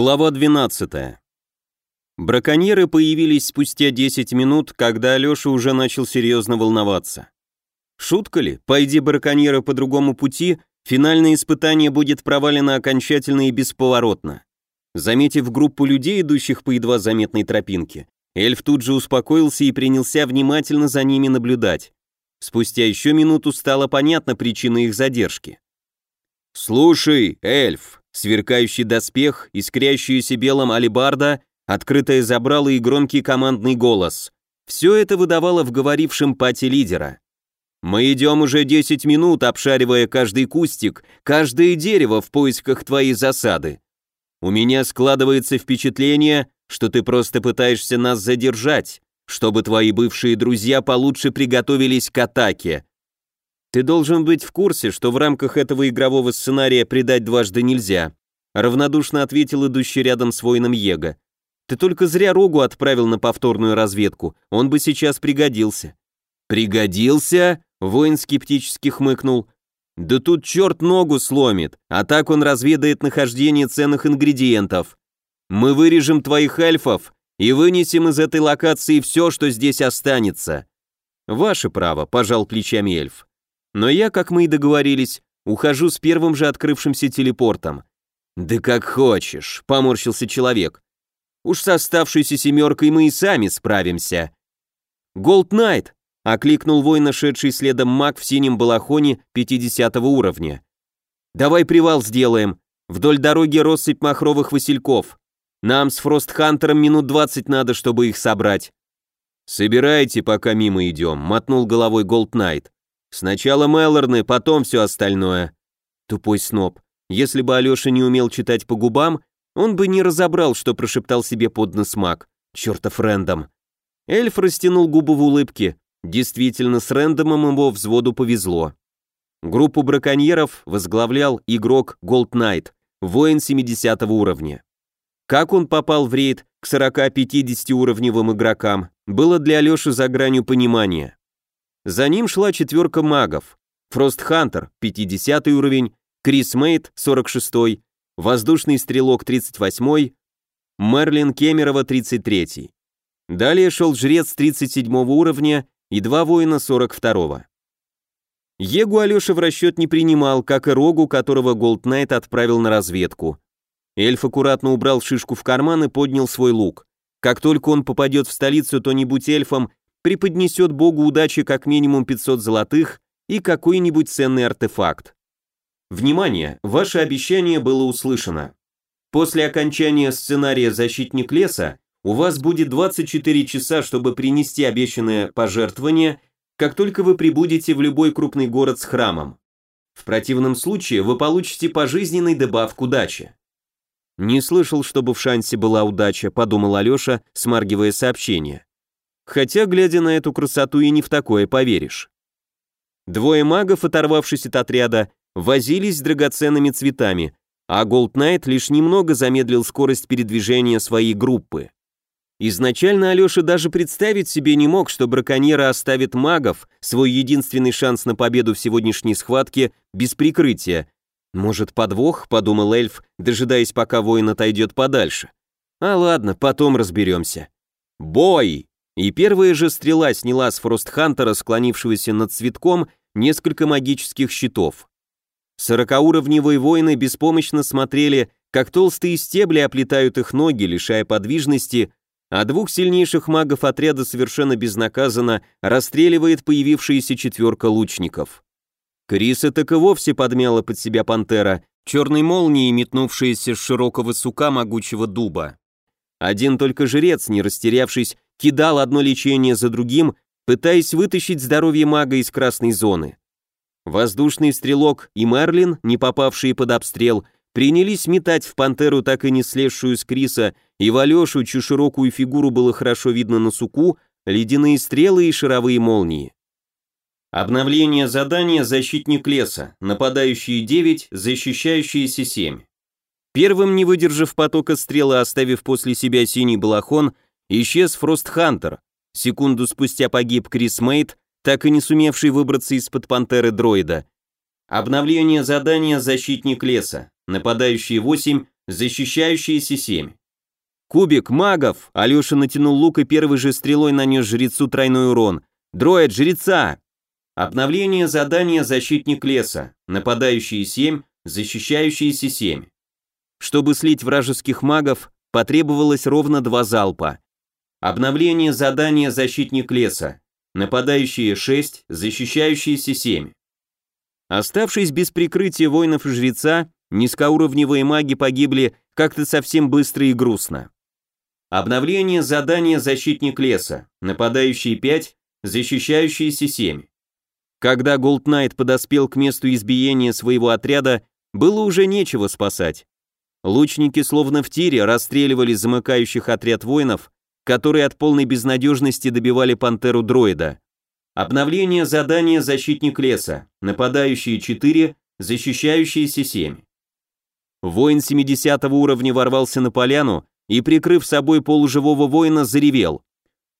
Глава 12. Браконьеры появились спустя 10 минут, когда Алёша уже начал серьезно волноваться. Шутка ли? Пойди браконьеры по другому пути, финальное испытание будет провалено окончательно и бесповоротно. Заметив группу людей, идущих по едва заметной тропинке, эльф тут же успокоился и принялся внимательно за ними наблюдать. Спустя еще минуту стало понятна причина их задержки. «Слушай, эльф», сверкающий доспех, искрящаяся белым алебарда, открытое забрало и громкий командный голос. Все это выдавало в говорившем пати лидера. «Мы идем уже 10 минут, обшаривая каждый кустик, каждое дерево в поисках твоей засады. У меня складывается впечатление, что ты просто пытаешься нас задержать, чтобы твои бывшие друзья получше приготовились к атаке. Ты должен быть в курсе, что в рамках этого игрового сценария предать дважды нельзя, равнодушно ответил идущий рядом с воином Его. Ты только зря Рогу отправил на повторную разведку, он бы сейчас пригодился. Пригодился? Воин скептически хмыкнул. Да тут черт ногу сломит, а так он разведает нахождение ценных ингредиентов. Мы вырежем твоих эльфов и вынесем из этой локации все, что здесь останется. Ваше право, пожал плечами эльф. Но я, как мы и договорились, ухожу с первым же открывшимся телепортом. Да как хочешь, поморщился человек. Уж с оставшейся семеркой мы и сами справимся. Голд Найт, окликнул воин, шедший следом маг в синем балахоне 50 уровня. Давай привал сделаем. Вдоль дороги россыпь махровых васильков. Нам с Фростхантером минут двадцать надо, чтобы их собрать. Собирайте, пока мимо идем, мотнул головой Голд Найт. Сначала Мелорны, потом все остальное. Тупой сноб. Если бы Алеша не умел читать по губам, он бы не разобрал, что прошептал себе под нос маг. Чертов Рэндом. Эльф растянул губы в улыбке. Действительно, с Рэндомом его взводу повезло. Группу браконьеров возглавлял игрок Голд Найт, воин 70 уровня. Как он попал в рейд к 40-50 уровневым игрокам, было для Алёши за гранью понимания. За ним шла четверка магов. Фрост Хантер, 50 уровень, Крис Мейт, 46 Воздушный стрелок, 38 Мерлин Кемерова, 33 Далее шел жрец 37 уровня и два воина 42 -го. Егу Алеша в расчет не принимал, как и Рогу, которого Голд Найт отправил на разведку. Эльф аккуратно убрал шишку в карман и поднял свой лук. Как только он попадет в столицу, то не будь эльфом, преподнесет богу удачи как минимум 500 золотых и какой-нибудь ценный артефакт. Внимание, ваше обещание было услышано. После окончания сценария «Защитник леса» у вас будет 24 часа, чтобы принести обещанное пожертвование, как только вы прибудете в любой крупный город с храмом. В противном случае вы получите пожизненный дебаф к удаче. Не слышал, чтобы в шансе была удача, подумал Алеша, смаргивая сообщение. Хотя, глядя на эту красоту, и не в такое поверишь. Двое магов, оторвавшись от отряда, возились с драгоценными цветами, а Голд Найт лишь немного замедлил скорость передвижения своей группы. Изначально Алеша даже представить себе не мог, что браконьеры оставят магов, свой единственный шанс на победу в сегодняшней схватке, без прикрытия. Может, подвох, подумал эльф, дожидаясь, пока воин отойдет подальше. А ладно, потом разберемся. Бой! И первая же стрела сняла с Фростхантера, склонившегося над цветком, несколько магических щитов. Сорокауровневые воины беспомощно смотрели, как толстые стебли оплетают их ноги, лишая подвижности, а двух сильнейших магов отряда совершенно безнаказанно расстреливает появившаяся четверка лучников. Криса так и вовсе подмяла под себя пантера, черной молнией метнувшаяся с широкого сука могучего дуба. Один только жрец, не растерявшись, кидал одно лечение за другим, пытаясь вытащить здоровье мага из красной зоны. Воздушный стрелок и Мерлин, не попавшие под обстрел, принялись метать в пантеру так и не слезшую с Криса, и в Алешу, чью широкую фигуру было хорошо видно на суку, ледяные стрелы и шаровые молнии. Обновление задания «Защитник леса», нападающие 9, защищающиеся 7. Первым, не выдержав потока стрелы, оставив после себя синий балахон, Исчез Фрост Хантер. Секунду спустя погиб Крис Мейт, так и не сумевший выбраться из-под пантеры дроида. Обновление задания «Защитник леса». Нападающие 8, защищающиеся 7. Кубик, магов! Алеша натянул лук и первой же стрелой нанес жрецу тройной урон. Дроид, жреца! Обновление задания «Защитник леса». Нападающие 7, защищающиеся 7. Чтобы слить вражеских магов, потребовалось ровно два залпа. Обновление задания «Защитник леса». Нападающие 6, защищающиеся 7. Оставшись без прикрытия воинов и жреца, низкоуровневые маги погибли как-то совсем быстро и грустно. Обновление задания «Защитник леса». Нападающие 5, защищающиеся 7. Когда Голд Найт подоспел к месту избиения своего отряда, было уже нечего спасать. Лучники словно в тире расстреливали замыкающих отряд воинов, которые от полной безнадежности добивали пантеру дроида. Обновление задания «Защитник леса». Нападающие 4, защищающиеся 7. Воин 70 уровня ворвался на поляну и, прикрыв собой полуживого воина, заревел.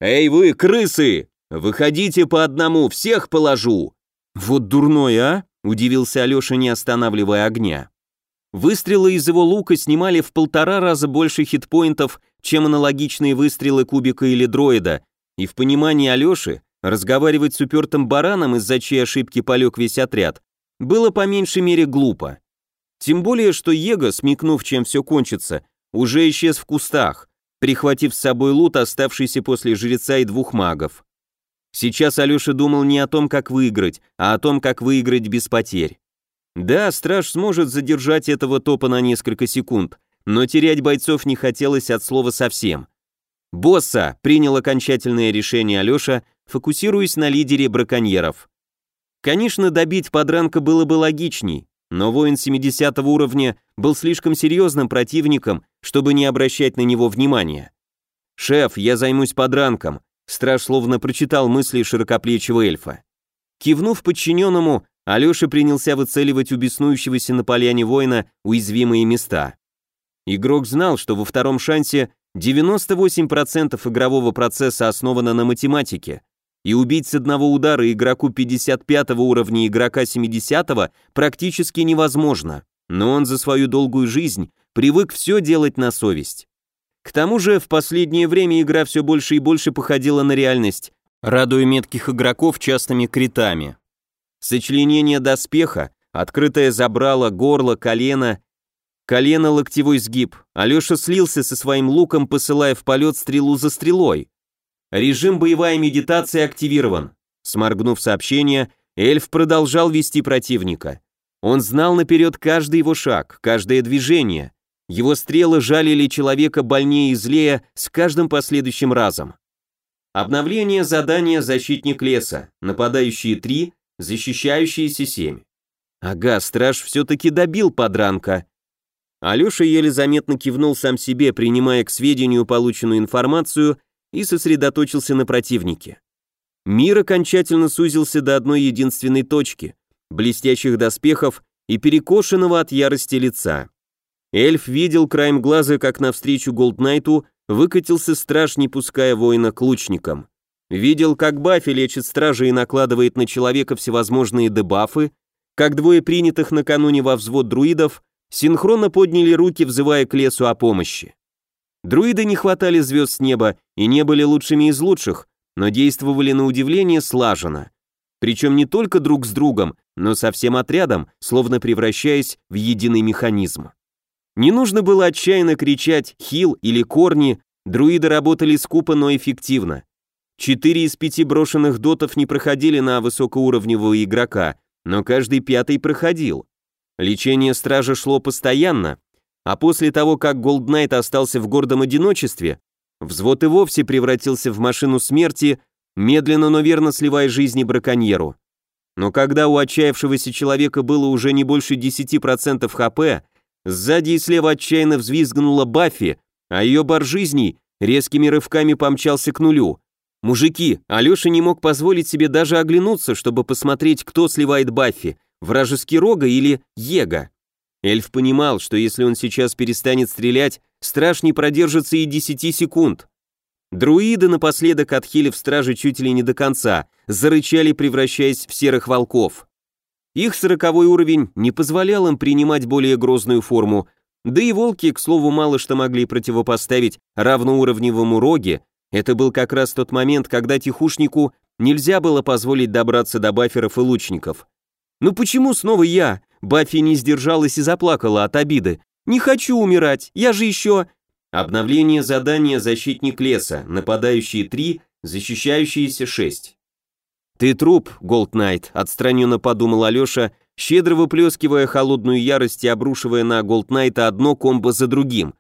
«Эй вы, крысы! Выходите по одному, всех положу!» «Вот дурной, а?» – удивился Алеша, не останавливая огня. Выстрелы из его лука снимали в полтора раза больше хитпоинтов, чем аналогичные выстрелы кубика или дроида, и в понимании Алёши разговаривать с упертым бараном, из-за чьей ошибки полег весь отряд, было по меньшей мере глупо. Тем более, что Его, смекнув, чем все кончится, уже исчез в кустах, прихватив с собой лут, оставшийся после жреца и двух магов. Сейчас Алёша думал не о том, как выиграть, а о том, как выиграть без потерь. Да, страж сможет задержать этого топа на несколько секунд, но терять бойцов не хотелось от слова совсем. «Босса!» — принял окончательное решение Алеша, фокусируясь на лидере браконьеров. Конечно, добить подранка было бы логичней, но воин 70 уровня был слишком серьезным противником, чтобы не обращать на него внимания. «Шеф, я займусь подранком», — страж словно прочитал мысли широкоплечего эльфа. Кивнув подчиненному, Алеша принялся выцеливать у беснующегося на поляне воина уязвимые места. Игрок знал, что во втором шансе 98% игрового процесса основано на математике, и убить с одного удара игроку 55 уровня игрока 70 практически невозможно, но он за свою долгую жизнь привык все делать на совесть. К тому же в последнее время игра все больше и больше походила на реальность, радуя метких игроков частыми критами. Сочленение доспеха, открытое забрало, горло, колено, колено, локтевой сгиб. Алеша слился со своим луком, посылая в полет стрелу за стрелой. Режим боевая медитация активирован. Сморгнув сообщение, эльф продолжал вести противника. Он знал наперед каждый его шаг, каждое движение. Его стрелы жалили человека больнее и злее с каждым последующим разом. Обновление задания «Защитник леса». Нападающие 3, защищающиеся семь. Ага, страж все-таки добил подранка. Алеша еле заметно кивнул сам себе, принимая к сведению полученную информацию и сосредоточился на противнике. Мир окончательно сузился до одной единственной точки – блестящих доспехов и перекошенного от ярости лица. Эльф видел краем глаза, как навстречу Голднайту выкатился страж, не пуская воина к лучникам. Видел, как Баффи лечит стражи и накладывает на человека всевозможные дебафы, как двое принятых накануне во взвод друидов синхронно подняли руки, взывая к лесу о помощи. Друиды не хватали звезд с неба и не были лучшими из лучших, но действовали на удивление слаженно. Причем не только друг с другом, но со всем отрядом, словно превращаясь в единый механизм. Не нужно было отчаянно кричать «хил» или «корни», друиды работали скупо, но эффективно. Четыре из пяти брошенных дотов не проходили на высокоуровневого игрока, но каждый пятый проходил. Лечение стража шло постоянно, а после того, как Голднайт остался в гордом одиночестве, взвод и вовсе превратился в машину смерти, медленно, но верно сливая жизни браконьеру. Но когда у отчаявшегося человека было уже не больше 10% хп, сзади и слева отчаянно взвизгнула Баффи, а ее бар жизней резкими рывками помчался к нулю. Мужики, Алёша не мог позволить себе даже оглянуться, чтобы посмотреть, кто сливает Баффи, вражеский Рога или Ега. Эльф понимал, что если он сейчас перестанет стрелять, страж не продержится и 10 секунд. Друиды, напоследок отхилив стражи чуть ли не до конца, зарычали, превращаясь в серых волков. Их сороковой уровень не позволял им принимать более грозную форму, Да и волки, к слову, мало что могли противопоставить равноуровневому роге, это был как раз тот момент, когда тихушнику нельзя было позволить добраться до баферов и лучников. «Ну почему снова я?» Баффи не сдержалась и заплакала от обиды. «Не хочу умирать, я же еще...» Обновление задания «Защитник леса», нападающие 3, защищающиеся 6. «Ты труп, Голд Найт», — отстраненно подумал Алеша, щедро выплескивая холодную ярость и обрушивая на Голд Найта одно комбо за другим.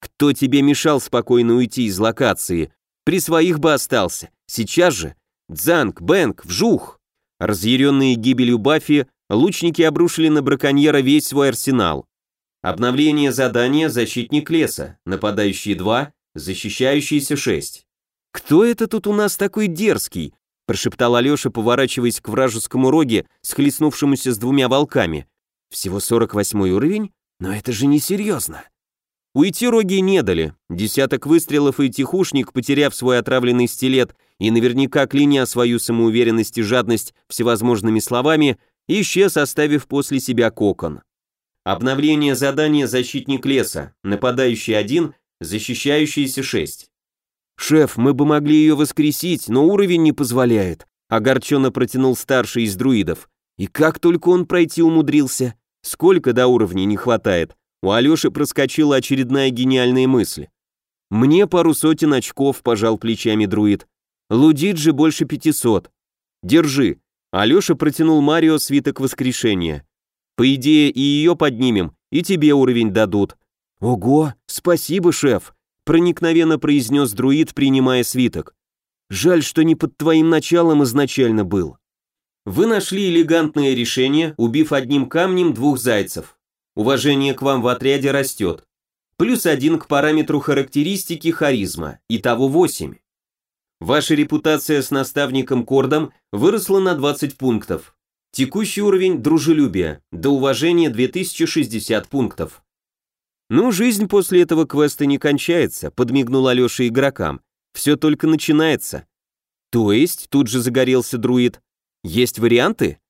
«Кто тебе мешал спокойно уйти из локации? При своих бы остался. Сейчас же. Дзанг, Бэнк, вжух!» Разъяренные гибелью Баффи, лучники обрушили на браконьера весь свой арсенал. Обновление задания «Защитник леса», нападающие 2, защищающиеся 6. «Кто это тут у нас такой дерзкий?» прошептал Алеша, поворачиваясь к вражескому роге, схлестнувшемуся с двумя волками. «Всего 48 уровень? Но это же несерьезно!» Уйти роги не дали. Десяток выстрелов и тихушник, потеряв свой отравленный стилет и наверняка кляня свою самоуверенность и жадность всевозможными словами, исчез, оставив после себя кокон. Обновление задания «Защитник леса», нападающий один, защищающийся шесть. «Шеф, мы бы могли ее воскресить, но уровень не позволяет», огорченно протянул старший из друидов. «И как только он пройти умудрился? Сколько до уровня не хватает?» У Алёши проскочила очередная гениальная мысль. «Мне пару сотен очков», — пожал плечами друид. «Лудит же больше пятисот». «Держи». Алёша протянул Марио свиток воскрешения. «По идее, и ее поднимем, и тебе уровень дадут». «Ого, спасибо, шеф», — проникновенно произнес друид, принимая свиток. «Жаль, что не под твоим началом изначально был». Вы нашли элегантное решение, убив одним камнем двух зайцев. Уважение к вам в отряде растет. Плюс один к параметру характеристики харизма, итого 8. Ваша репутация с наставником Кордом выросла на 20 пунктов. Текущий уровень дружелюбия, до уважения 2060 пунктов. Ну, жизнь после этого квеста не кончается, подмигнул Алеша игрокам. Все только начинается. То есть, тут же загорелся друид. Есть варианты?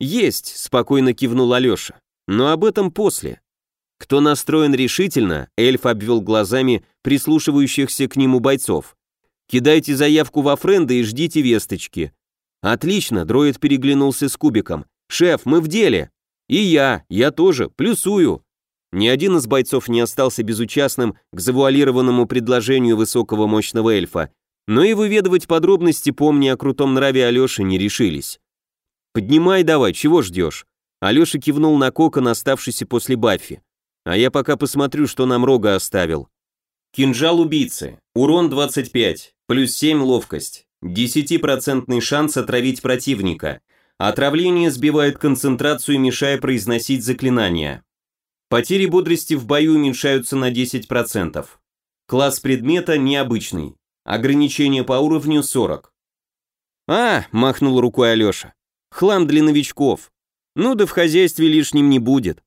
Есть, спокойно кивнул Алеша. Но об этом после. Кто настроен решительно, эльф обвел глазами прислушивающихся к нему бойцов. Кидайте заявку во френды и ждите весточки. Отлично, дроид переглянулся с кубиком. Шеф, мы в деле. И я, я тоже, плюсую. Ни один из бойцов не остался безучастным к завуалированному предложению высокого мощного эльфа, но и выведывать подробности, помня о крутом нраве Алёши, не решились. «Поднимай давай, чего ждешь?» Алеша кивнул на кокон, оставшийся после Баффи. А я пока посмотрю, что нам Рога оставил. Кинжал убийцы. Урон 25, плюс 7 ловкость. 10% шанс отравить противника. Отравление сбивает концентрацию, мешая произносить заклинания. Потери бодрости в бою уменьшаются на 10%. Класс предмета необычный. Ограничение по уровню 40. «А!» – махнул рукой Алеша. «Хлам для новичков. Ну да в хозяйстве лишним не будет.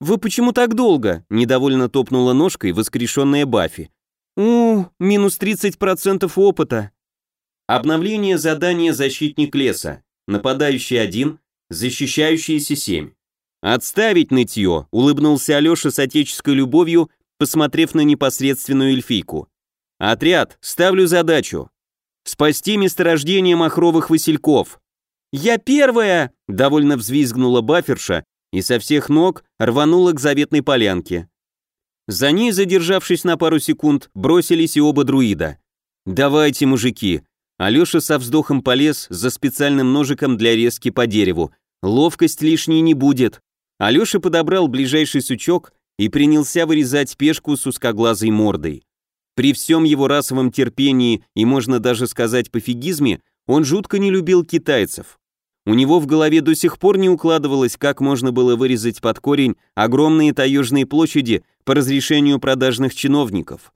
«Вы почему так долго?» – недовольно топнула ножкой воскрешенная Баффи. «У, минус 30% опыта». Обновление задания «Защитник леса». Нападающий один, защищающийся семь. «Отставить нытье», – улыбнулся Алеша с отеческой любовью, посмотрев на непосредственную эльфийку. «Отряд, ставлю задачу. Спасти месторождение махровых васильков. «Я первая!» – довольно взвизгнула баферша и со всех ног рванула к заветной полянке. За ней, задержавшись на пару секунд, бросились и оба друида. «Давайте, мужики!» Алеша со вздохом полез за специальным ножиком для резки по дереву. Ловкость лишней не будет. Алеша подобрал ближайший сучок и принялся вырезать пешку с узкоглазой мордой. При всем его расовом терпении и, можно даже сказать, пофигизме, он жутко не любил китайцев. У него в голове до сих пор не укладывалось, как можно было вырезать под корень огромные таежные площади по разрешению продажных чиновников.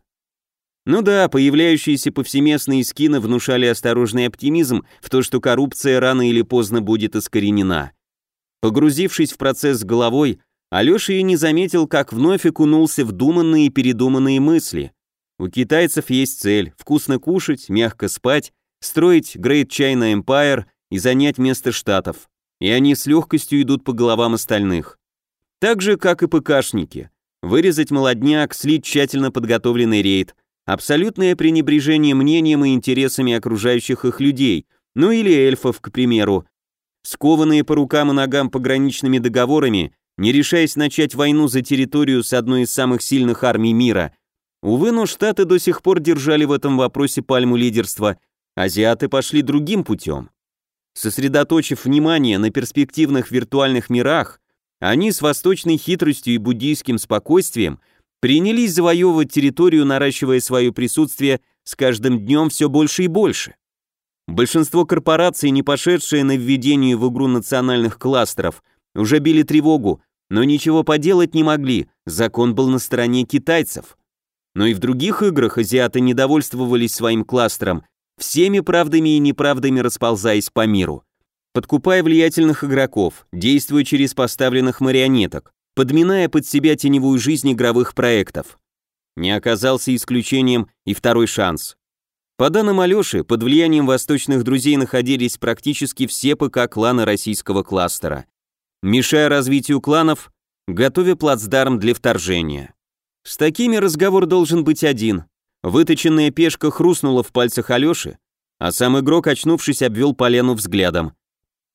Ну да, появляющиеся повсеместные скины внушали осторожный оптимизм в то, что коррупция рано или поздно будет искоренена. Погрузившись в процесс головой, Алеша и не заметил, как вновь окунулся в думанные и передуманные мысли. У китайцев есть цель – вкусно кушать, мягко спать строить Great China Empire и занять место штатов, и они с легкостью идут по головам остальных. Так же, как и ПКшники. Вырезать молодняк, слить тщательно подготовленный рейд. Абсолютное пренебрежение мнением и интересами окружающих их людей, ну или эльфов, к примеру. Скованные по рукам и ногам пограничными договорами, не решаясь начать войну за территорию с одной из самых сильных армий мира. Увы, но Штаты до сих пор держали в этом вопросе пальму лидерства, азиаты пошли другим путем. Сосредоточив внимание на перспективных виртуальных мирах, они с восточной хитростью и буддийским спокойствием принялись завоевывать территорию, наращивая свое присутствие с каждым днем все больше и больше. Большинство корпораций, не пошедшие на введение в игру национальных кластеров, уже били тревогу, но ничего поделать не могли, закон был на стороне китайцев. Но и в других играх азиаты недовольствовались своим кластером, всеми правдами и неправдами расползаясь по миру. Подкупая влиятельных игроков, действуя через поставленных марионеток, подминая под себя теневую жизнь игровых проектов. Не оказался исключением и второй шанс. По данным Алёши, под влиянием восточных друзей находились практически все ПК клана российского кластера мешая развитию кланов, готовя плацдарм для вторжения. С такими разговор должен быть один. Выточенная пешка хрустнула в пальцах Алёши, а сам игрок, очнувшись, обвел полену взглядом.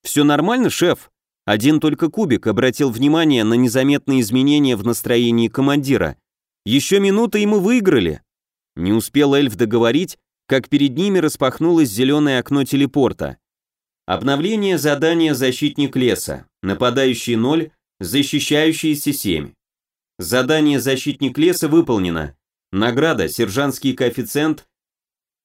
«Все нормально, шеф?» Один только кубик обратил внимание на незаметные изменения в настроении командира. «Еще минута, и мы выиграли!» Не успел эльф договорить, как перед ними распахнулось зеленое окно телепорта. Обновление задания «Защитник леса». Нападающий 0, защищающиеся 7. Задание «Защитник леса» выполнено. Награда «Сержантский коэффициент»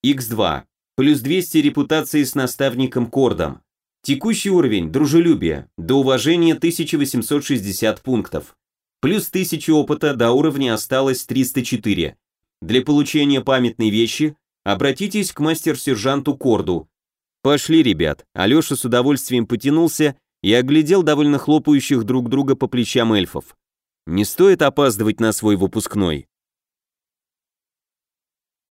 X2. Плюс 200 репутации с наставником Кордом. Текущий уровень «Дружелюбие». До уважения 1860 пунктов. Плюс 1000 опыта до уровня осталось 304. Для получения памятной вещи обратитесь к мастер-сержанту Корду. Пошли, ребят. Алеша с удовольствием потянулся и оглядел довольно хлопающих друг друга по плечам эльфов. Не стоит опаздывать на свой выпускной.